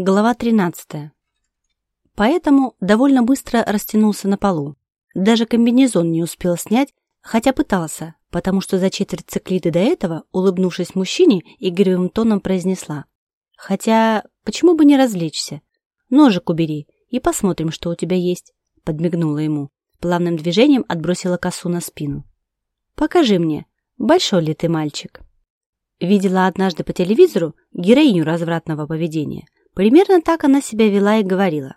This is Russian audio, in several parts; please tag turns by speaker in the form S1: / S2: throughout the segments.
S1: Глава 13. Поэтому довольно быстро растянулся на полу. Даже комбинезон не успел снять, хотя пытался, потому что за четверть циклиды до этого, улыбнувшись мужчине, игривым тоном произнесла. «Хотя, почему бы не развлечься? Ножик убери и посмотрим, что у тебя есть», подмигнула ему. Плавным движением отбросила косу на спину. «Покажи мне, большой ли ты мальчик?» Видела однажды по телевизору героиню развратного поведения – Примерно так она себя вела и говорила.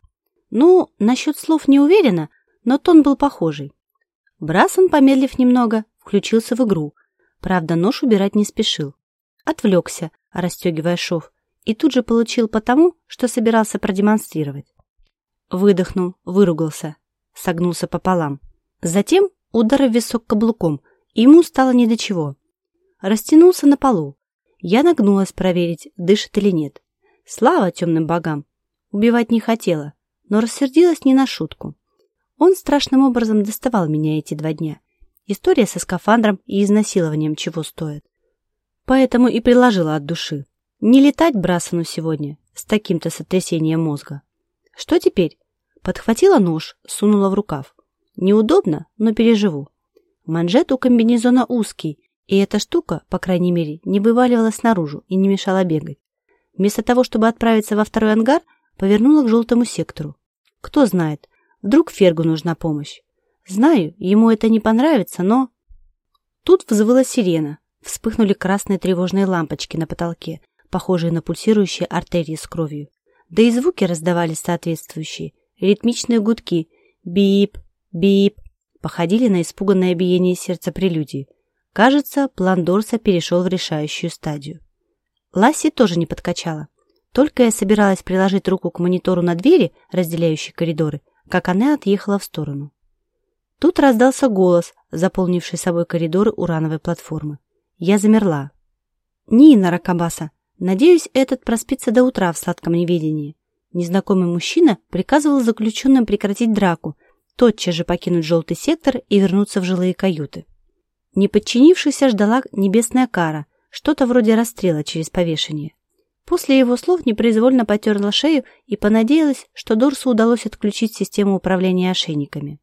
S1: Ну, насчет слов не уверена, но тон был похожий. Брасон, помедлив немного, включился в игру. Правда, нож убирать не спешил. Отвлекся, расстегивая шов, и тут же получил потому, что собирался продемонстрировать. Выдохнул, выругался, согнулся пополам. Затем удар в висок каблуком, и ему стало ни до чего. Растянулся на полу. Я нагнулась проверить, дышит или нет. Слава темным богам! Убивать не хотела, но рассердилась не на шутку. Он страшным образом доставал меня эти два дня. История со скафандром и изнасилованием чего стоит. Поэтому и приложила от души. Не летать Брасону сегодня с таким-то сотрясением мозга. Что теперь? Подхватила нож, сунула в рукав. Неудобно, но переживу. Манжет у комбинезона узкий, и эта штука, по крайней мере, не вываливалась наружу и не мешала бегать. Вместо того, чтобы отправиться во второй ангар, повернула к желтому сектору. Кто знает, вдруг Фергу нужна помощь. Знаю, ему это не понравится, но... Тут взвыла сирена. Вспыхнули красные тревожные лампочки на потолке, похожие на пульсирующие артерии с кровью. Да и звуки раздавались соответствующие. Ритмичные гудки. Бип, бип. Походили на испуганное биение сердца прелюдии. Кажется, план Дорса перешел в решающую стадию. Ласси тоже не подкачала. Только я собиралась приложить руку к монитору на двери, разделяющей коридоры, как она отъехала в сторону. Тут раздался голос, заполнивший собой коридоры урановой платформы. Я замерла. «Нина Ракабаса, надеюсь, этот проспится до утра в сладком неведении». Незнакомый мужчина приказывал заключенным прекратить драку, тотчас же покинуть желтый сектор и вернуться в жилые каюты. Неподчинившихся ждала небесная кара, что-то вроде расстрела через повешение. После его слов непроизвольно потерла шею и понадеялась, что Дорсу удалось отключить систему управления ошейниками.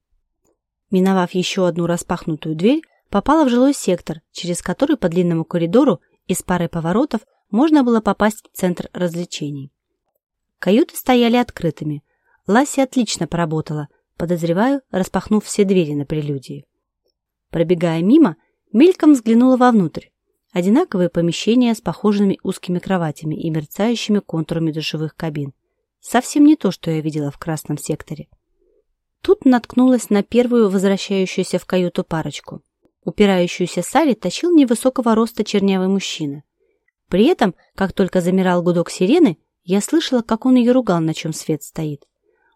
S1: Миновав еще одну распахнутую дверь, попала в жилой сектор, через который по длинному коридору из пары поворотов можно было попасть в центр развлечений. Каюты стояли открытыми. Ласси отлично поработала, подозреваю, распахнув все двери на прелюдии. Пробегая мимо, мельком взглянула вовнутрь. Одинаковые помещения с похожими узкими кроватями и мерцающими контурами душевых кабин. Совсем не то, что я видела в красном секторе. Тут наткнулась на первую возвращающуюся в каюту парочку. Упирающуюся Салли тащил невысокого роста чернявый мужчина. При этом, как только замирал гудок сирены, я слышала, как он ее ругал, на чем свет стоит.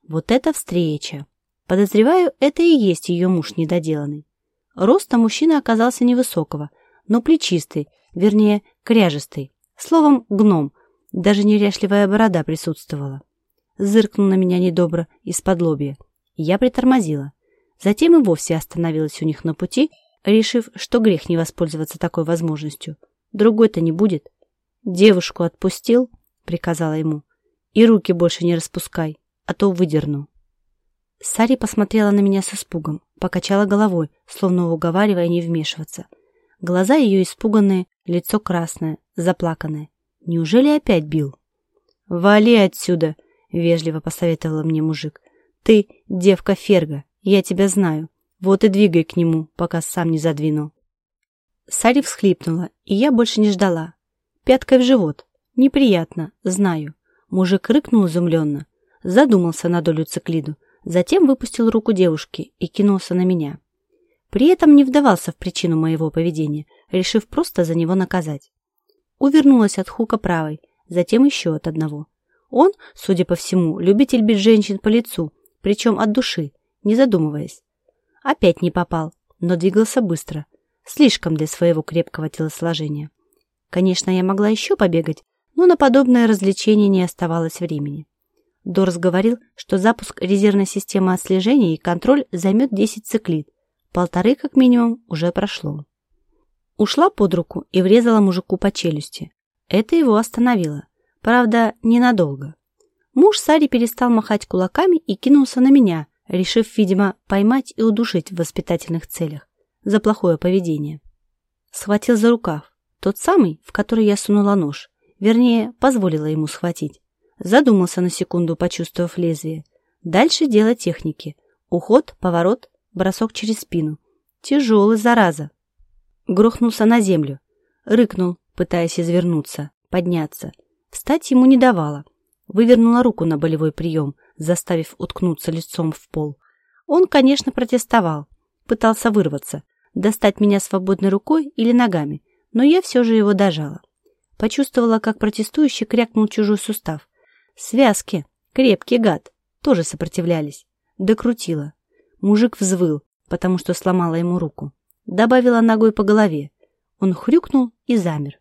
S1: Вот это встреча! Подозреваю, это и есть ее муж недоделанный. Роста мужчина оказался невысокого – но плечистый, вернее, кряжистый. Словом, гном. Даже неряшливая борода присутствовала. Зыркнул на меня недобро из-под лобья. Я притормозила. Затем и вовсе остановилась у них на пути, решив, что грех не воспользоваться такой возможностью. Другой-то не будет. «Девушку отпустил?» — приказала ему. «И руки больше не распускай, а то выдерну». Сари посмотрела на меня с испугом, покачала головой, словно уговаривая не вмешиваться — Глаза ее испуганные, лицо красное, заплаканное. Неужели опять бил? «Вали отсюда!» — вежливо посоветовал мне мужик. «Ты девка Ферга, я тебя знаю. Вот и двигай к нему, пока сам не задвинул». Сари всхлипнула, и я больше не ждала. Пяткой в живот. Неприятно, знаю. Мужик рыкнул изумленно. Задумался на долю циклиду. Затем выпустил руку девушки и кинулся на меня. При этом не вдавался в причину моего поведения, решив просто за него наказать. Увернулась от хука правой, затем еще от одного. Он, судя по всему, любитель бить женщин по лицу, причем от души, не задумываясь. Опять не попал, но двигался быстро, слишком для своего крепкого телосложения. Конечно, я могла еще побегать, но на подобное развлечение не оставалось времени. Дорс говорил, что запуск резервной системы отслежения и контроль займет 10 циклит, Полторы, как минимум, уже прошло. Ушла под руку и врезала мужику по челюсти. Это его остановило. Правда, ненадолго. Муж Сари перестал махать кулаками и кинулся на меня, решив, видимо, поймать и удушить в воспитательных целях за плохое поведение. Схватил за рукав, тот самый, в который я сунула нож, вернее, позволила ему схватить. Задумался на секунду, почувствовав лезвие. Дальше дело техники. Уход, поворот, бросок через спину. Тяжелый, зараза. Грохнулся на землю. Рыкнул, пытаясь извернуться, подняться. Встать ему не давала. Вывернула руку на болевой прием, заставив уткнуться лицом в пол. Он, конечно, протестовал. Пытался вырваться, достать меня свободной рукой или ногами, но я все же его дожала. Почувствовала, как протестующий крякнул чужой сустав. Связки, крепкий гад, тоже сопротивлялись. Докрутила. Мужик взвыл, потому что сломала ему руку. Добавила ногой по голове. Он хрюкнул и замер.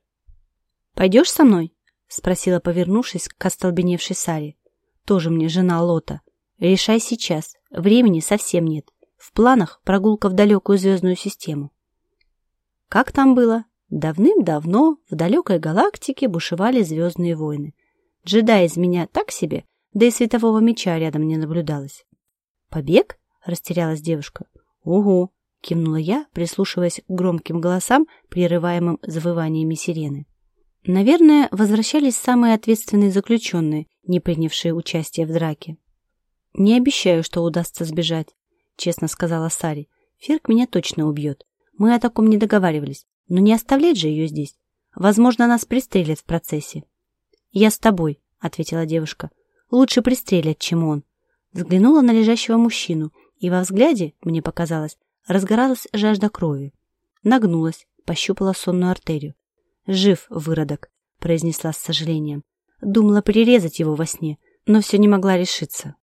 S1: «Пойдешь со мной?» — спросила, повернувшись к остолбеневшей Саре. «Тоже мне жена Лота. Решай сейчас. Времени совсем нет. В планах прогулка в далекую звездную систему». Как там было? Давным-давно в далекой галактике бушевали звездные войны. Джедай из меня так себе, да и светового меча рядом не наблюдалось. «Побег?» — растерялась девушка. «Угу!» — кивнула я, прислушиваясь к громким голосам, прерываемым завываниями сирены. Наверное, возвращались самые ответственные заключенные, не принявшие участие в драке. «Не обещаю, что удастся сбежать», — честно сказала Сари. «Ферк меня точно убьет. Мы о таком не договаривались, но не оставлять же ее здесь. Возможно, нас пристрелят в процессе». «Я с тобой», — ответила девушка. «Лучше пристрелят, чем он». Взглянула на лежащего мужчину, и во взгляде, мне показалось, разгоралась жажда крови. Нагнулась, пощупала сонную артерию. «Жив, выродок», — произнесла с сожалением. Думала перерезать его во сне, но все не могла решиться.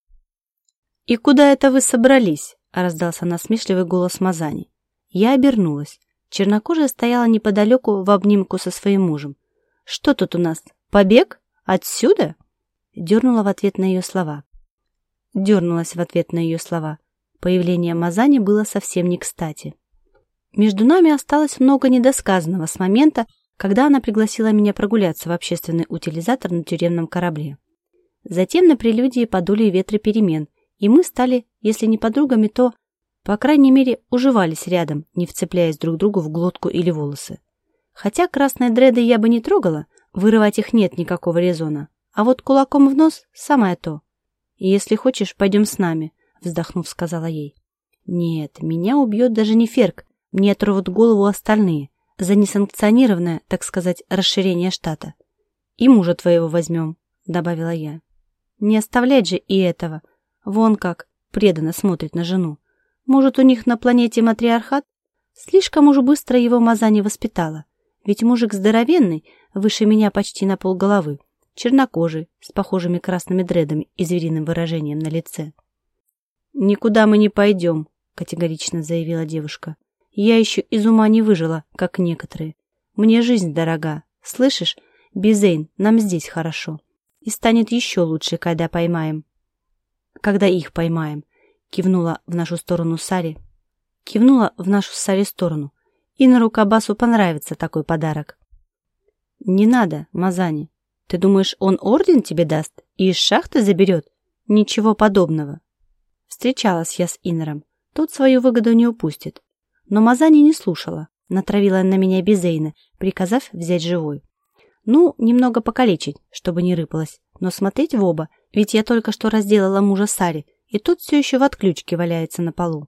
S1: «И куда это вы собрались?» — раздался насмешливый голос Мазани. Я обернулась. Чернокожая стояла неподалеку в обнимку со своим мужем. «Что тут у нас? Побег? Отсюда?» Дернула в ответ на ее слова. Дернулась в ответ на ее слова. Появление Мазани было совсем не кстати. Между нами осталось много недосказанного с момента, когда она пригласила меня прогуляться в общественный утилизатор на тюремном корабле. Затем на прелюдии подули ветры перемен, и мы стали, если не подругами, то, по крайней мере, уживались рядом, не вцепляясь друг другу в глотку или волосы. Хотя красные дреды я бы не трогала, вырывать их нет никакого резона, а вот кулаком в нос – самое то. И если хочешь, пойдем с нами, вздохнув, сказала ей. Нет, меня убьет даже не Ферк, мне оторвут голову остальные за несанкционированное, так сказать, расширение штата. И мужа твоего возьмем, добавила я. Не оставлять же и этого, Вон как преданно смотрит на жену. Может, у них на планете матриархат? Слишком уж быстро его маза не воспитала. Ведь мужик здоровенный, выше меня почти на полголовы, чернокожий, с похожими красными дредами и звериным выражением на лице. «Никуда мы не пойдем», — категорично заявила девушка. «Я еще из ума не выжила, как некоторые. Мне жизнь дорога. Слышишь, Бизейн, нам здесь хорошо. И станет еще лучше, когда поймаем когда их поймаем», — кивнула в нашу сторону Сари. Кивнула в нашу Сари сторону. И на Рукабасу понравится такой подарок. «Не надо, Мазани. Ты думаешь, он орден тебе даст и из шахты заберет? Ничего подобного». Встречалась я с Инором. Тот свою выгоду не упустит. Но Мазани не слушала. Натравила на меня Безейна, приказав взять живой. Ну, немного покалечить, чтобы не рыпалась, но смотреть в оба ведь я только что разделала мужа Сари, и тот все еще в отключке валяется на полу.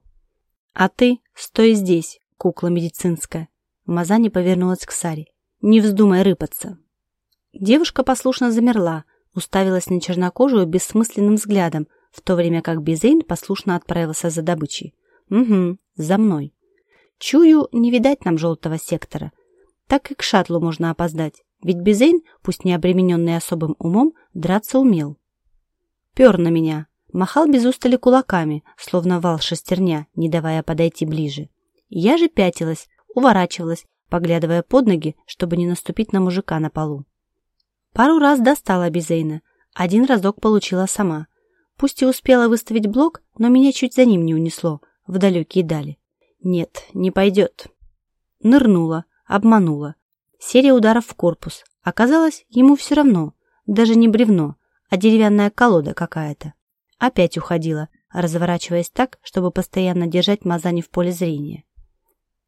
S1: А ты стой здесь, кукла медицинская. Мазани повернулась к Саре. Не вздумай рыпаться. Девушка послушно замерла, уставилась на чернокожую бессмысленным взглядом, в то время как Безейн послушно отправился за добычей. Угу, за мной. Чую, не видать нам желтого сектора. Так и к шаттлу можно опоздать, ведь Безейн, пусть не обремененный особым умом, драться умел пер на меня, махал без устали кулаками, словно вал шестерня, не давая подойти ближе. Я же пятилась, уворачивалась, поглядывая под ноги, чтобы не наступить на мужика на полу. Пару раз достала Бизейна, один разок получила сама. Пусть и успела выставить блок, но меня чуть за ним не унесло, в далекие дали. Нет, не пойдет. Нырнула, обманула. Серия ударов в корпус. Оказалось, ему все равно, даже не бревно, а деревянная колода какая-то. Опять уходила, разворачиваясь так, чтобы постоянно держать Мазани в поле зрения.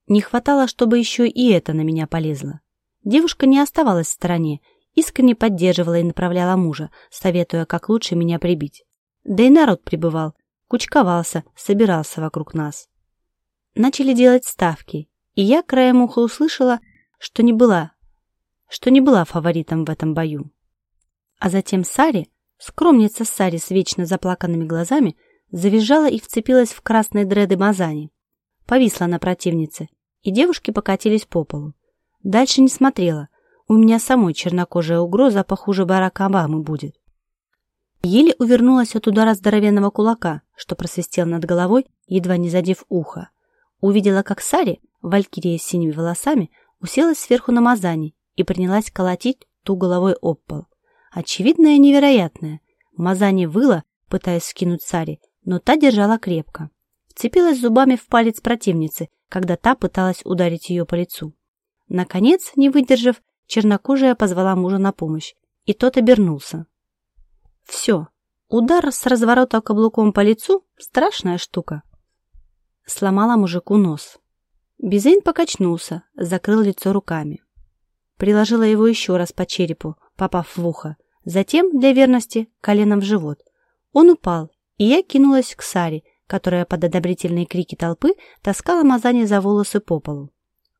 S1: Не хватало, чтобы еще и это на меня полезло. Девушка не оставалась в стороне, искренне поддерживала и направляла мужа, советуя, как лучше меня прибить. Да и народ прибывал, кучковался, собирался вокруг нас. Начали делать ставки, и я краем уха услышала, что не была, что не была фаворитом в этом бою. А затем Сари, скромница Сари с вечно заплаканными глазами, завизжала и вцепилась в красные дреды Мазани. Повисла на противнице, и девушки покатились по полу. Дальше не смотрела. У меня самой чернокожая угроза похуже Барака Обамы будет. Еле увернулась от удара здоровенного кулака, что просвистел над головой, едва не задев ухо. Увидела, как Сари, валькирия с синими волосами, уселась сверху на Мазани и принялась колотить ту головой об пол. Очевидное невероятное. Мазани выла, пытаясь скинуть Сари, но та держала крепко. Вцепилась зубами в палец противницы, когда та пыталась ударить ее по лицу. Наконец, не выдержав, чернокожая позвала мужа на помощь, и тот обернулся. Все. Удар с разворота каблуком по лицу – страшная штука. Сломала мужику нос. Бизейн покачнулся, закрыл лицо руками. Приложила его еще раз по черепу, попав в ухо. Затем, для верности, коленом в живот. Он упал, и я кинулась к Саре, которая под одобрительные крики толпы таскала Мазани за волосы по полу.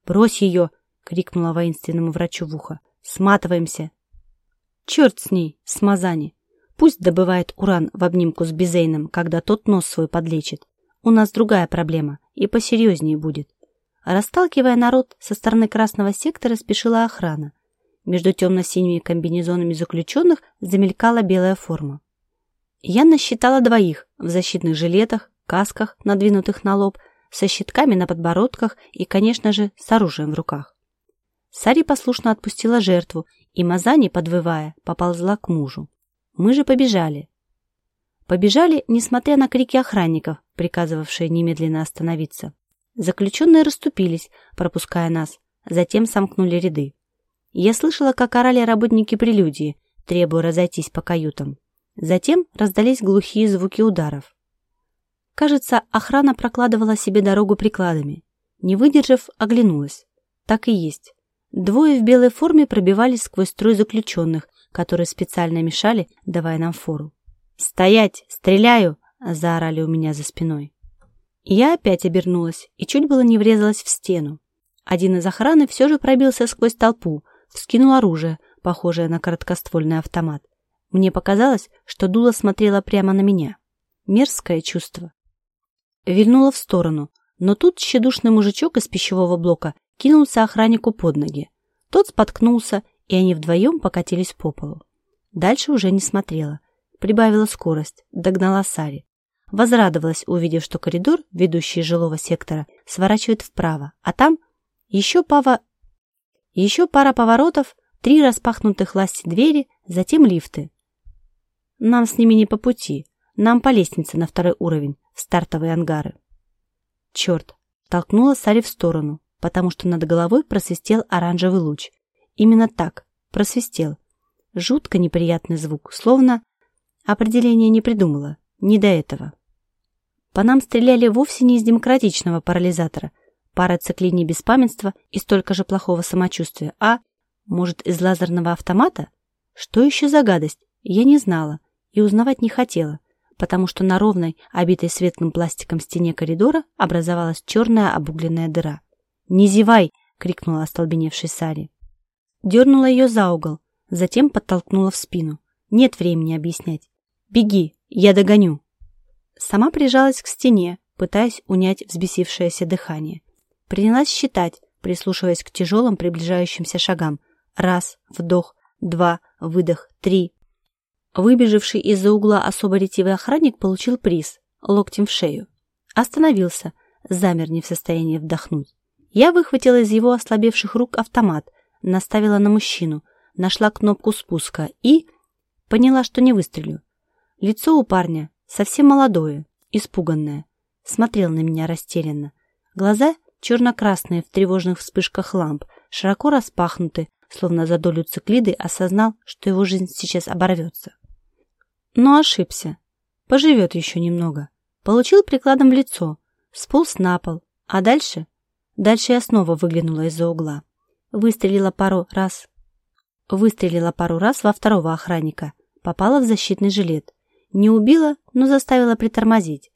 S1: «Брось ее!» — крикнула воинственному врачу в ухо. «Сматываемся!» «Черт с ней, с Мазани! Пусть добывает уран в обнимку с Бизейном, когда тот нос свой подлечит. У нас другая проблема, и посерьезнее будет». Расталкивая народ, со стороны красного сектора спешила охрана. Между темно-синими комбинезонами заключенных замелькала белая форма. Я насчитала двоих в защитных жилетах, касках, надвинутых на лоб, со щитками на подбородках и, конечно же, с оружием в руках. Сари послушно отпустила жертву, и Мазани, подвывая, поползла к мужу. Мы же побежали. Побежали, несмотря на крики охранников, приказывавшие немедленно остановиться. Заключенные расступились, пропуская нас, затем сомкнули ряды. Я слышала, как орали работники прелюдии, требуя разойтись по каютам. Затем раздались глухие звуки ударов. Кажется, охрана прокладывала себе дорогу прикладами. Не выдержав, оглянулась. Так и есть. Двое в белой форме пробивались сквозь строй заключенных, которые специально мешали, давая нам фору. «Стоять! Стреляю!» – заорали у меня за спиной. Я опять обернулась и чуть было не врезалась в стену. Один из охраны все же пробился сквозь толпу, вскинул оружие, похожее на короткоствольный автомат. Мне показалось, что дуло смотрело прямо на меня. Мерзкое чувство. Вильнула в сторону, но тут тщедушный мужичок из пищевого блока кинулся охраннику под ноги. Тот споткнулся, и они вдвоем покатились по полу. Дальше уже не смотрела. Прибавила скорость, догнала Сари. Возрадовалась, увидев, что коридор, ведущий жилого сектора, сворачивает вправо, а там еще, пава... еще пара поворотов, три распахнутых ласти двери, затем лифты. Нам с ними не по пути. Нам по лестнице на второй уровень, в стартовые ангары. Черт, толкнула Сари в сторону, потому что над головой просвистел оранжевый луч. Именно так, просвистел. Жутко неприятный звук, словно... Определение не придумала, не до этого. По нам стреляли вовсе не из демократичного парализатора, пара циклиний беспамятства и столько же плохого самочувствия, а, может, из лазерного автомата? Что еще за гадость? Я не знала и узнавать не хотела, потому что на ровной, обитой светлым пластиком стене коридора образовалась черная обугленная дыра. «Не зевай!» — крикнула остолбеневшей Сари. Дернула ее за угол, затем подтолкнула в спину. «Нет времени объяснять. Беги, я догоню!» Сама прижалась к стене, пытаясь унять взбесившееся дыхание. Принялась считать, прислушиваясь к тяжелым приближающимся шагам. Раз, вдох, два, выдох, три. Выбежавший из-за угла особо ретивый охранник получил приз – локтем в шею. Остановился, замер не в состоянии вдохнуть. Я выхватила из его ослабевших рук автомат, наставила на мужчину, нашла кнопку спуска и... Поняла, что не выстрелю. Лицо у парня совсем молодое, испуганное. Смотрел на меня растерянно. Глаза черно-красные в тревожных вспышках ламп, широко распахнуты, словно за долю циклиды осознал, что его жизнь сейчас оборвется. Но ошибся. Поживет еще немного. Получил прикладом в лицо, сполз на пол, а дальше? Дальше я снова выглянула из-за угла. Выстрелила пару раз. Выстрелила пару раз во второго охранника. Попала в защитный жилет. Не убила, но заставила притормозить.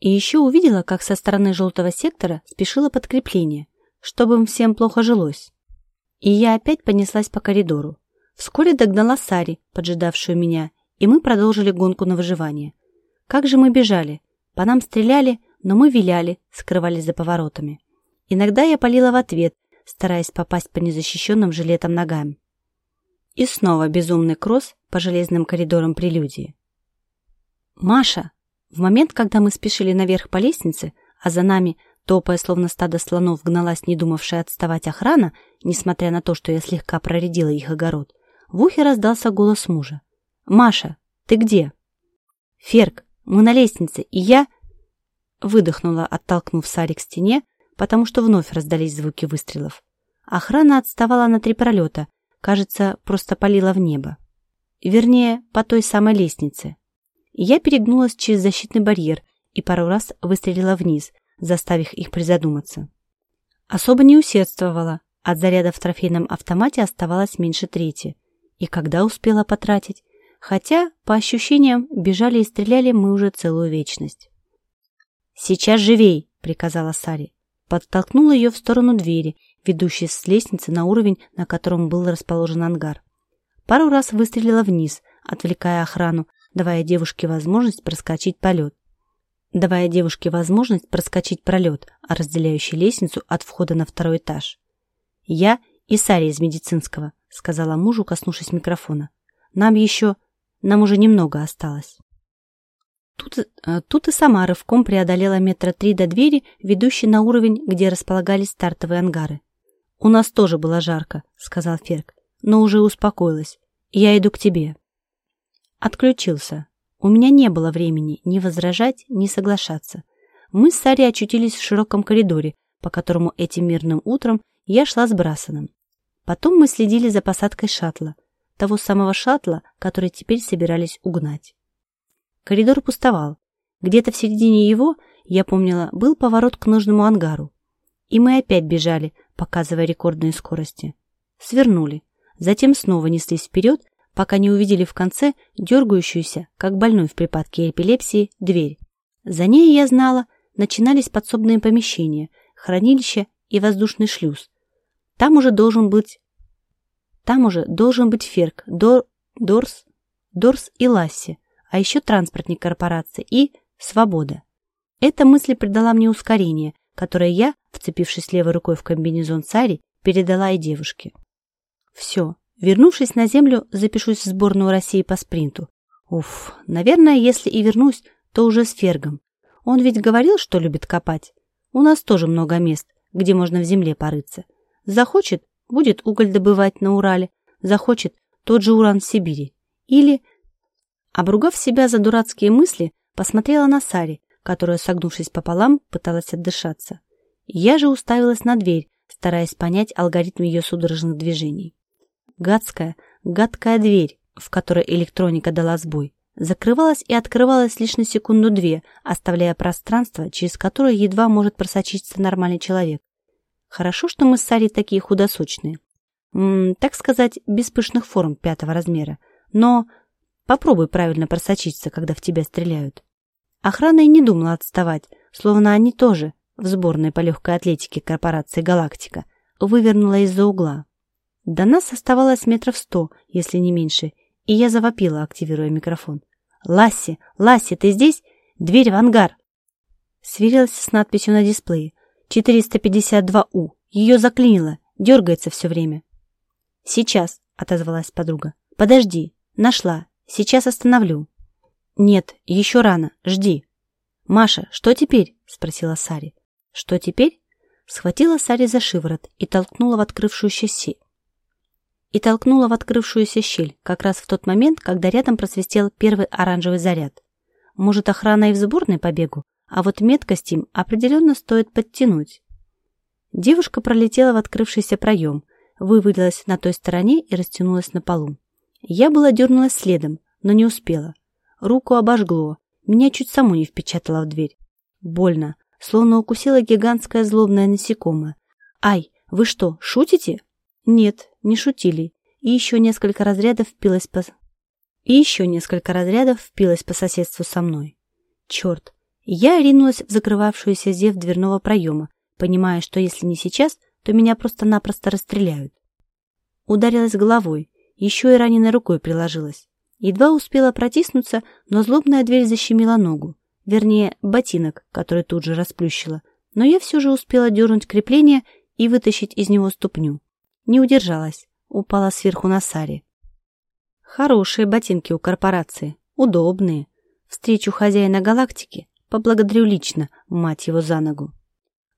S1: И еще увидела, как со стороны желтого сектора спешило подкрепление, чтобы им всем плохо жилось. И я опять понеслась по коридору. Вскоре догнала Сари, поджидавшую меня, и мы продолжили гонку на выживание. Как же мы бежали? По нам стреляли, но мы виляли, скрывались за поворотами. Иногда я палила в ответ, стараясь попасть по незащищенным жилетам ногам. И снова безумный кросс по железным коридорам прелюдии. «Маша!» В момент, когда мы спешили наверх по лестнице, а за нами, топая словно стадо слонов, гналась не думавшая отставать охрана, несмотря на то, что я слегка проредила их огород, в ухе раздался голос мужа. «Маша, ты где?» «Ферк, мы на лестнице, и я...» Выдохнула, оттолкнув Сари к стене, потому что вновь раздались звуки выстрелов. Охрана отставала на три пролета, кажется, просто палила в небо. Вернее, по той самой лестнице. Я перегнулась через защитный барьер и пару раз выстрелила вниз, заставив их призадуматься. Особо не усердствовала, от заряда в трофейном автомате оставалось меньше трети. И когда успела потратить? Хотя, по ощущениям, бежали и стреляли мы уже целую вечность. «Сейчас живей!» — приказала Сари. Подтолкнула ее в сторону двери, ведущей с лестницы на уровень, на котором был расположен ангар. Пару раз выстрелила вниз, отвлекая охрану, давая девушке возможность проскочить полет. Давая девушке возможность проскочить пролет, разделяющий лестницу от входа на второй этаж. «Я и Саря из медицинского», — сказала мужу, коснувшись микрофона. «Нам еще... Нам уже немного осталось». Тут, э, тут и сама рывком преодолела метра три до двери, ведущей на уровень, где располагались стартовые ангары. «У нас тоже было жарко», — сказал Ферк, но уже успокоилась. «Я иду к тебе». Отключился. У меня не было времени ни возражать, ни соглашаться. Мы с Сарей очутились в широком коридоре, по которому этим мирным утром я шла с Брасаном. Потом мы следили за посадкой шаттла, того самого шаттла, который теперь собирались угнать. Коридор пустовал. Где-то в середине его, я помнила, был поворот к нужному ангару. И мы опять бежали, показывая рекордные скорости. Свернули. Затем снова неслись вперед, пока не увидели в конце дергающуюся, как больной в припадке эпилепсии, дверь. За ней, я знала, начинались подсобные помещения, хранилище и воздушный шлюз. Там уже должен быть... Там уже должен быть Ферк, Дор... Дорс... Дорс и Ласси, а еще транспортник корпорации и Свобода. Эта мысль придала мне ускорение, которое я, вцепившись левой рукой в комбинезон Цари, передала и девушке. Все, Вернувшись на землю, запишусь в сборную России по спринту. Уф, наверное, если и вернусь, то уже с Фергом. Он ведь говорил, что любит копать. У нас тоже много мест, где можно в земле порыться. Захочет, будет уголь добывать на Урале. Захочет, тот же уран в Сибири. Или, обругав себя за дурацкие мысли, посмотрела на Сари, которая, согнувшись пополам, пыталась отдышаться. Я же уставилась на дверь, стараясь понять алгоритм ее судорожных движений. Гадская, гадкая дверь, в которой электроника дала сбой, закрывалась и открывалась лишь на секунду-две, оставляя пространство, через которое едва может просочиться нормальный человек. Хорошо, что мы с Сарей такие худосочные. М -м, так сказать, без пышных форм пятого размера. Но попробуй правильно просочиться, когда в тебя стреляют. Охрана и не думала отставать, словно они тоже, в сборной по легкой атлетике корпорации «Галактика», вывернула из-за угла. До нас оставалось метров сто, если не меньше, и я завопила, активируя микрофон. «Ласси! Ласси, ты здесь? Дверь в ангар!» Сверилась с надписью на дисплее. 452У. Ее заклинило. Дергается все время. «Сейчас», — отозвалась подруга. «Подожди. Нашла. Сейчас остановлю». «Нет, еще рано. Жди». «Маша, что теперь?» — спросила Сари. «Что теперь?» Схватила Сари за шиворот и толкнула в открывшуюся сеть и толкнула в открывшуюся щель, как раз в тот момент, когда рядом просвистел первый оранжевый заряд. Может, охрана и в сборной побегу, а вот меткость им определенно стоит подтянуть. Девушка пролетела в открывшийся проем, вывалилась на той стороне и растянулась на полу. Я была дернулась следом, но не успела. руку обожгло, меня чуть саму не впечатало в дверь. Больно, словно укусила гигантское злобное насекомое. «Ай, вы что, шутите?» «Нет, не шутили». И еще несколько разрядов впилось по... И еще несколько разрядов впилось по соседству со мной. Черт! Я ринулась в закрывавшуюся зев дверного проема, понимая, что если не сейчас, то меня просто-напросто расстреляют. Ударилась головой, еще и раненой рукой приложилась. Едва успела протиснуться, но злобная дверь защемила ногу. Вернее, ботинок, который тут же расплющила. Но я все же успела дернуть крепление и вытащить из него ступню. Не удержалась, упала сверху на Саре. Хорошие ботинки у корпорации, удобные. Встречу хозяина галактики поблагодарю лично, мать его за ногу.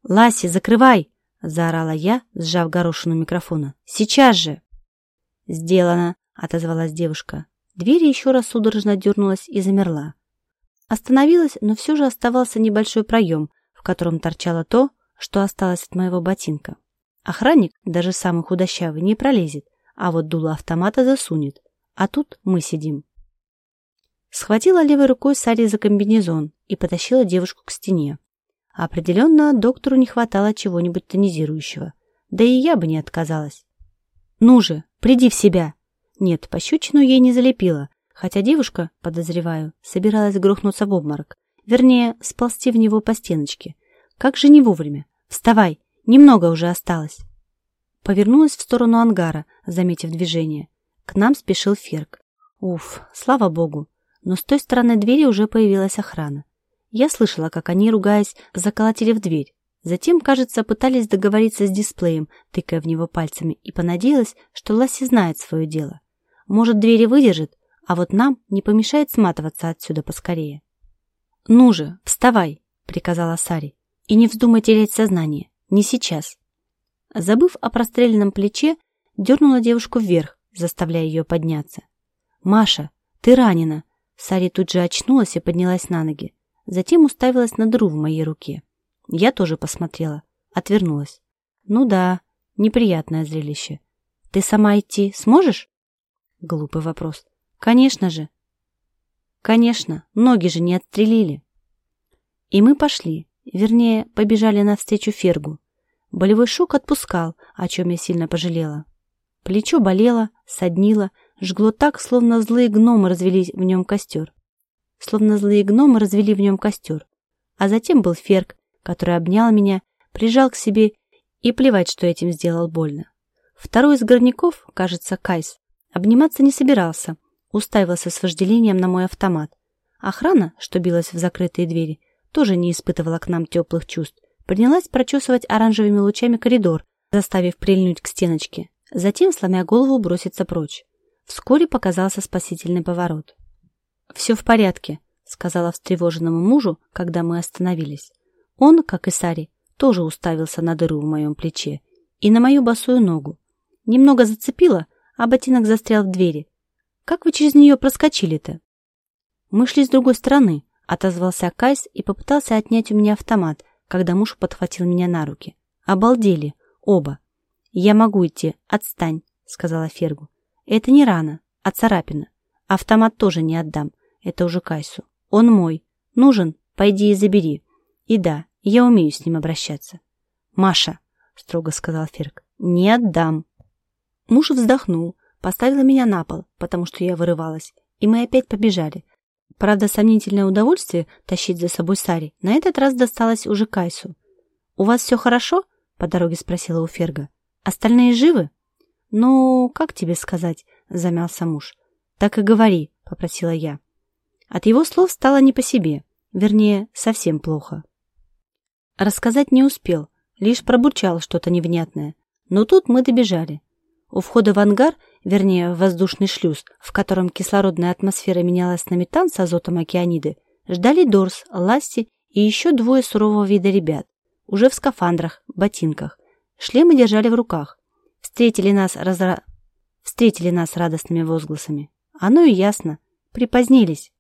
S1: «Ласи, закрывай!» — заорала я, сжав горошину микрофона. «Сейчас же!» «Сделано!» — отозвалась девушка. Дверь еще раз судорожно дернулась и замерла. Остановилась, но все же оставался небольшой проем, в котором торчало то, что осталось от моего ботинка. Охранник, даже самый худощавый, не пролезет, а вот дуло автомата засунет. А тут мы сидим. Схватила левой рукой Сари за комбинезон и потащила девушку к стене. Определенно, доктору не хватало чего-нибудь тонизирующего. Да и я бы не отказалась. «Ну же, приди в себя!» Нет, пощечину ей не залепила, хотя девушка, подозреваю, собиралась грохнуться в обморок. Вернее, сползти в него по стеночке. Как же не вовремя. Вставай, немного уже осталось. Повернулась в сторону ангара, заметив движение. К нам спешил Ферк. Уф, слава богу. Но с той стороны двери уже появилась охрана. Я слышала, как они, ругаясь, заколотили в дверь. Затем, кажется, пытались договориться с дисплеем, тыкая в него пальцами, и понадеялась, что Ласси знает свое дело. Может, двери выдержит, а вот нам не помешает сматываться отсюда поскорее. «Ну же, вставай!» — приказала Сари. «И не вздумай терять сознание. Не сейчас». Забыв о простреленном плече, дернула девушку вверх, заставляя ее подняться. «Маша, ты ранена!» Сари тут же очнулась и поднялась на ноги. Затем уставилась на дыру в моей руке. Я тоже посмотрела, отвернулась. «Ну да, неприятное зрелище. Ты сама идти сможешь?» Глупый вопрос. Конечно же. Конечно, ноги же не отстрелили. И мы пошли, вернее, побежали навстречу Фергу. Болевой шок отпускал, о чем я сильно пожалела. Плечо болело, соднило, жгло так, словно злые гномы развели в нем костер. Словно злые гномы развели в нем костер. А затем был Ферг, который обнял меня, прижал к себе и плевать, что этим сделал больно. Второй из горняков, кажется, Кайс, Обниматься не собирался, уставился с вожделением на мой автомат. Охрана, что билась в закрытые двери, тоже не испытывала к нам теплых чувств. Принялась прочесывать оранжевыми лучами коридор, заставив прильнуть к стеночке. Затем, сломя голову, броситься прочь. Вскоре показался спасительный поворот. «Все в порядке», — сказала встревоженному мужу, когда мы остановились. Он, как и Сари, тоже уставился на дыру в моем плече и на мою босую ногу. Немного зацепило, а ботинок застрял в двери. Как вы через нее проскочили-то? Мы шли с другой стороны, отозвался Кайс и попытался отнять у меня автомат, когда муж подхватил меня на руки. Обалдели, оба. Я могу идти, отстань, сказала Фергу. Это не рана, а царапина. Автомат тоже не отдам, это уже Кайсу. Он мой. Нужен, пойди и забери. И да, я умею с ним обращаться. Маша, строго сказал Ферг, не отдам. Муж вздохнул, поставил меня на пол, потому что я вырывалась, и мы опять побежали. Правда, сомнительное удовольствие тащить за собой Сари на этот раз досталось уже Кайсу. «У вас все хорошо?» — по дороге спросила у Ферга. «Остальные живы?» «Ну, как тебе сказать?» — замялся муж. «Так и говори», — попросила я. От его слов стало не по себе, вернее, совсем плохо. Рассказать не успел, лишь пробурчал что-то невнятное. Но тут мы добежали. У входа в ангар, вернее, в воздушный шлюз, в котором кислородная атмосфера менялась на метан с азотом океаниды, ждали Дорс, Ласси и еще двое сурового вида ребят, уже в скафандрах, ботинках. Шлемы держали в руках. Встретили нас, разра... Встретили нас радостными возгласами. Оно и ясно. Припозднились.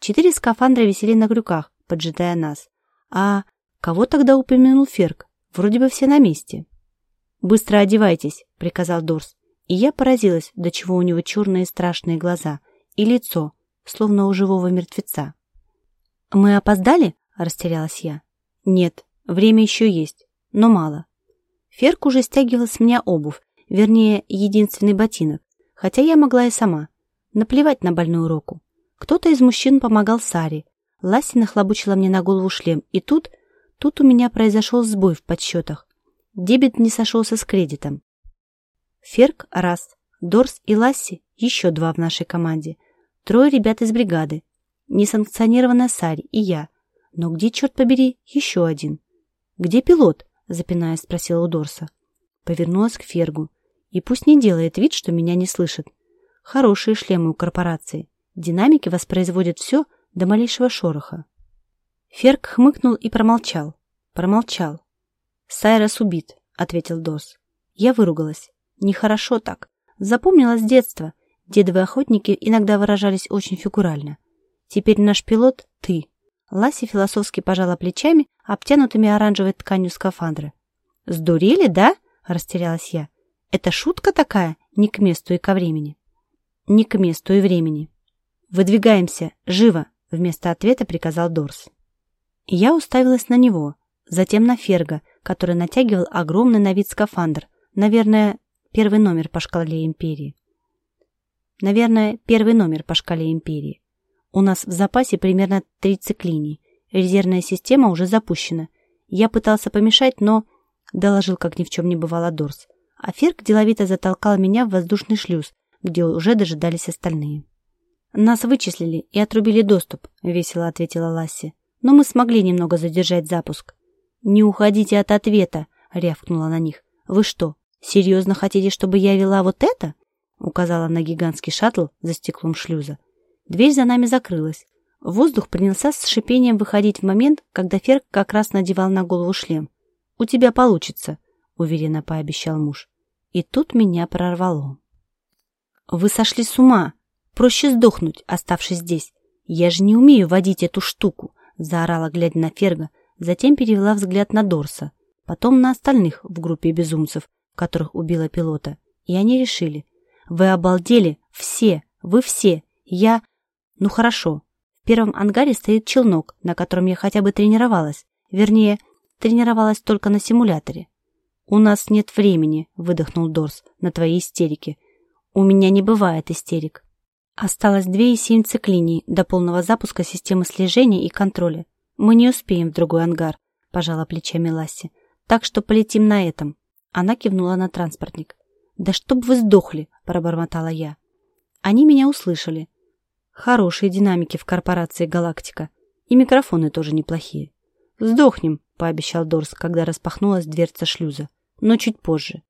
S1: Четыре скафандра висели на крюках, поджидая нас. А кого тогда упомянул Ферк? Вроде бы все на месте. «Быстро одевайтесь», — приказал Дорс. И я поразилась, до чего у него черные страшные глаза и лицо, словно у живого мертвеца. «Мы опоздали?» – растерялась я. «Нет, время еще есть, но мало». Ферк уже стягивал с меня обувь, вернее, единственный ботинок, хотя я могла и сама. Наплевать на больную руку. Кто-то из мужчин помогал Саре. Ласси нахлобучила мне на голову шлем, и тут, тут у меня произошел сбой в подсчетах. Дебет не сошелся с кредитом. Ферк – раз, Дорс и Ласси – еще два в нашей команде. Трое ребят из бригады. Несанкционированная Сари и я. Но где, черт побери, еще один? «Где пилот?» – запинаясь, спросила у Дорса. Повернулась к Фергу. И пусть не делает вид, что меня не слышит. Хорошие шлемы у корпорации. Динамики воспроизводят все до малейшего шороха. Ферк хмыкнул и промолчал. Промолчал. «Сайрос убит», — ответил Дос. Я выругалась. Нехорошо так. Запомнила с детства. Дедовые охотники иногда выражались очень фигурально. Теперь наш пилот — ты. Ласси философски пожала плечами, обтянутыми оранжевой тканью скафандра. «Сдурели, да?» — растерялась я. «Это шутка такая? Не к месту и ко времени». «Не к месту и времени». «Выдвигаемся! Живо!» — вместо ответа приказал Дорс. Я уставилась на него, затем на Ферга, который натягивал огромный на вид скафандр, наверное, первый номер по шкале Империи. Наверное, первый номер по шкале Империи. У нас в запасе примерно 30 линий. Резервная система уже запущена. Я пытался помешать, но... Доложил, как ни в чем не бывало Дорс. А Ферк деловито затолкал меня в воздушный шлюз, где уже дожидались остальные. «Нас вычислили и отрубили доступ», — весело ответила Ласси. «Но мы смогли немного задержать запуск». «Не уходите от ответа», — рявкнула на них. «Вы что, серьезно хотите, чтобы я вела вот это?» — указала на гигантский шаттл за стеклом шлюза. Дверь за нами закрылась. Воздух принялся с шипением выходить в момент, когда Ферк как раз надевал на голову шлем. «У тебя получится», — уверенно пообещал муж. И тут меня прорвало. «Вы сошли с ума!» Проще сдохнуть, оставшись здесь. Я же не умею водить эту штуку, заорала, глядя на Ферга, затем перевела взгляд на Дорса, потом на остальных в группе безумцев, которых убила пилота. И они решили. Вы обалдели? Все! Вы все! Я... Ну хорошо. В первом ангаре стоит челнок, на котором я хотя бы тренировалась. Вернее, тренировалась только на симуляторе. «У нас нет времени», — выдохнул Дорс, — «на твои истерики». «У меня не бывает истерик. Осталось 2,7 циклиний до полного запуска системы слежения и контроля. Мы не успеем в другой ангар, пожала плечами Ласси. Так что полетим на этом. Она кивнула на транспортник. Да чтоб вы сдохли, пробормотала я. Они меня услышали. Хорошие динамики в корпорации «Галактика». И микрофоны тоже неплохие. «Сдохнем», — пообещал Дорс, когда распахнулась дверца шлюза. «Но чуть позже».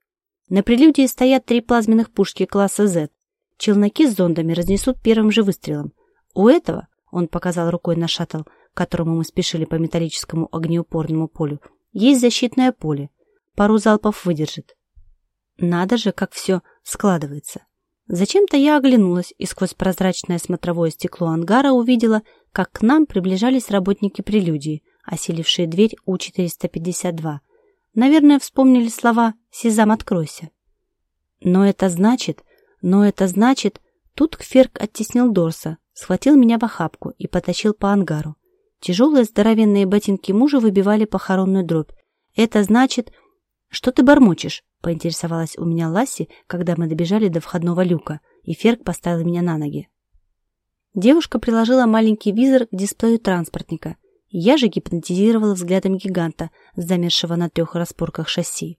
S1: На прелюдии стоят три плазменных пушки класса Z, Челноки с зондами разнесут первым же выстрелом. У этого, он показал рукой на шаттл, к которому мы спешили по металлическому огнеупорному полю, есть защитное поле. Пару залпов выдержит. Надо же, как все складывается. Зачем-то я оглянулась и сквозь прозрачное смотровое стекло ангара увидела, как к нам приближались работники прелюдии, осилившие дверь У-452. Наверное, вспомнили слова «Сезам, откройся». Но это значит, но это значит... Тут Кферк оттеснил Дорса, схватил меня в охапку и потащил по ангару. Тяжелые здоровенные ботинки мужа выбивали похоронную дробь. Это значит... Что ты бормочешь? Поинтересовалась у меня Ласси, когда мы добежали до входного люка, и Ферк поставил меня на ноги. Девушка приложила маленький визор к дисплею транспортника. Я же гипнотизировала взглядом гиганта, замершего на трех распорках шасси.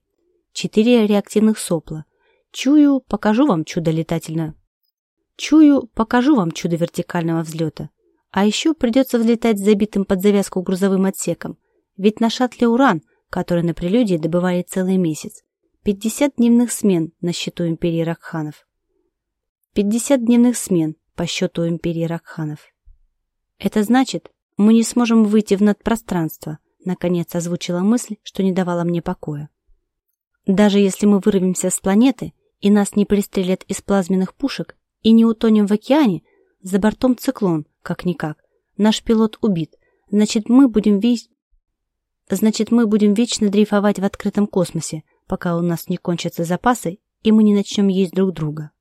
S1: Четыре реактивных сопла, Чую, покажу вам чудо летательное. Чую, покажу вам чудо вертикального взлета. А еще придется взлетать с забитым под завязку грузовым отсеком. Ведь на шаттле «Уран», который на прелюдии добывали целый месяц, 50 дневных смен на счету империи Ракханов. 50 дневных смен по счету империи Ракханов. Это значит, мы не сможем выйти в надпространство, наконец озвучила мысль, что не давала мне покоя. Даже если мы вырвемся с планеты, и нас не пристрелят из плазменных пушек, и не утонем в океане, за бортом циклон, как-никак. Наш пилот убит. Значит, мы будем весь... Значит, мы будем вечно дрейфовать в открытом космосе, пока у нас не кончатся запасы, и мы не начнем есть друг друга.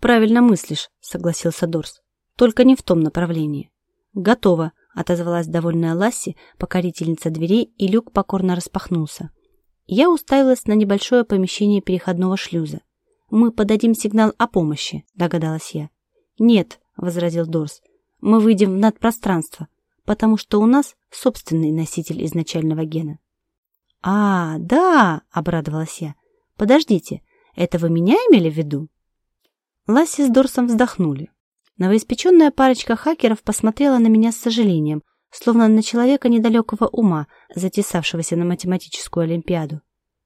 S1: Правильно мыслишь, согласился Дорс. только не в том направлении. Готово, отозвалась довольная Ласси, покорительница дверей, и люк покорно распахнулся. Я уставилась на небольшое помещение переходного шлюза. «Мы подадим сигнал о помощи», — догадалась я. «Нет», — возразил Дорс, — «мы выйдем в надпространство, потому что у нас собственный носитель изначального гена». «А, да!» — обрадовалась я. «Подождите, это вы меня имели в виду?» Ласси с Дорсом вздохнули. Новоиспеченная парочка хакеров посмотрела на меня с сожалением, словно на человека недалекого ума, затесавшегося на математическую олимпиаду.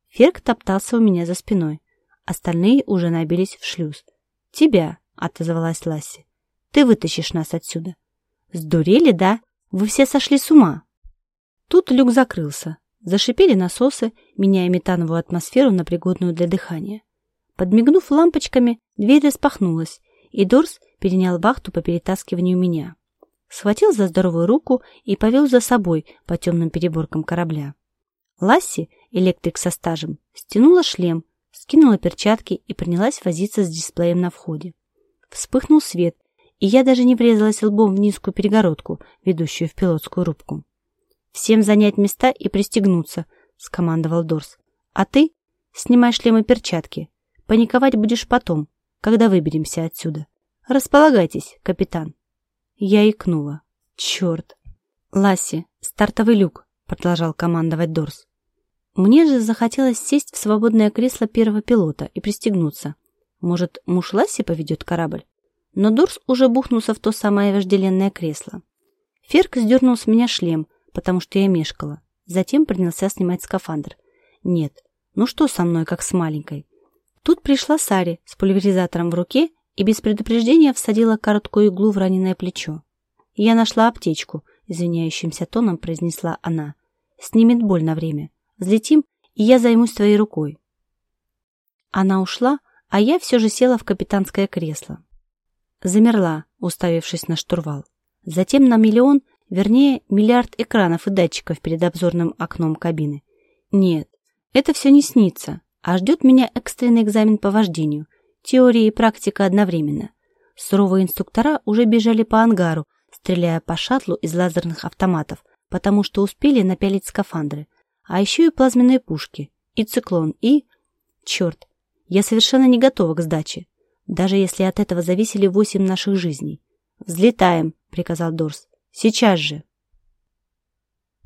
S1: Ферк топтался у меня за спиной. Остальные уже набились в шлюз. «Тебя», — отозвалась Ласси, — «ты вытащишь нас отсюда». «Сдурели, да? Вы все сошли с ума». Тут люк закрылся. Зашипели насосы, меняя метановую атмосферу на пригодную для дыхания. Подмигнув лампочками, дверь распахнулась, и Дорс перенял вахту по перетаскиванию меня. Схватил за здоровую руку и повел за собой по темным переборкам корабля. Ласси, электрик со стажем, стянула шлем, скинула перчатки и принялась возиться с дисплеем на входе. Вспыхнул свет, и я даже не врезалась лбом в низкую перегородку, ведущую в пилотскую рубку. «Всем занять места и пристегнуться», — скомандовал Дорс. «А ты снимай шлем и перчатки. Паниковать будешь потом, когда выберемся отсюда. Располагайтесь, капитан. Я икнула. Черт. Ласси, стартовый люк, продолжал командовать Дорс. Мне же захотелось сесть в свободное кресло первого пилота и пристегнуться. Может, муж Ласси поведет корабль? Но Дорс уже бухнулся в то самое вожделенное кресло. Ферк сдернул с меня шлем, потому что я мешкала. Затем принялся снимать скафандр. Нет, ну что со мной, как с маленькой? Тут пришла Сари с пульверизатором в руке и без предупреждения всадила короткую иглу в раненое плечо. «Я нашла аптечку», — извиняющимся тоном произнесла она. «Снимет боль на время. Взлетим, и я займусь твоей рукой». Она ушла, а я все же села в капитанское кресло. Замерла, уставившись на штурвал. Затем на миллион, вернее, миллиард экранов и датчиков перед обзорным окном кабины. Нет, это все не снится а ждет меня экстренный экзамен по вождению, теория и практика одновременно. Суровые инструктора уже бежали по ангару, стреляя по шаттлу из лазерных автоматов, потому что успели напялить скафандры, а еще и плазменные пушки, и циклон, и... Черт, я совершенно не готова к сдаче, даже если от этого зависели восемь наших жизней. «Взлетаем», — приказал Дорс. «Сейчас же».